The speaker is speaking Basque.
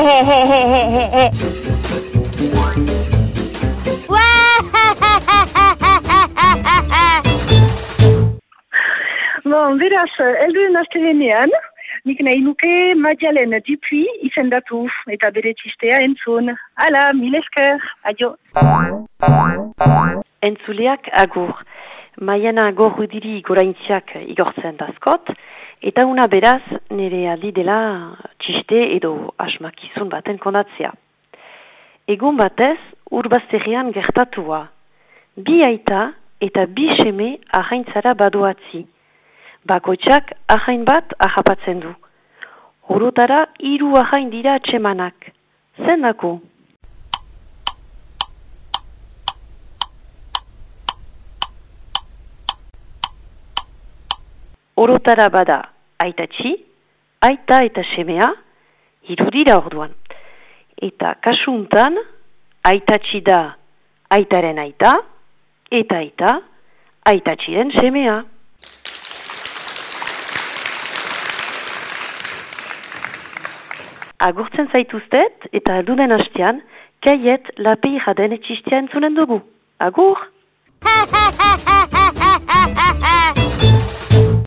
Bon, beraz, elduen astelenean, nik nahi nuke Madialen Dupui izendatu eta bere txistea entzun. Hala, mil esker, adio. Entzuleak agur. Maiana gorrudiri goraintziak igortzen dazkot, eta una beraz nire aldi dela txiste edo asmakizun baten kondatzea. Egun batez, urbazterian gertatua. Bi aita eta bi seme ahaintzara baduatzi. Bakoitzak ahain bat ahapatzen du. Horotara hiru ahain dira atxemanak. Zendako? Orotara bada aitatxi, aita eta semea, irudira orduan. Eta kasuntan, aitatxi da aitaren aita, eta aita, aitatxiren semea. Agurtzen zaituztet eta aldunen hastean, kaiet lapei jaden etxistia entzunen dugu. Agur!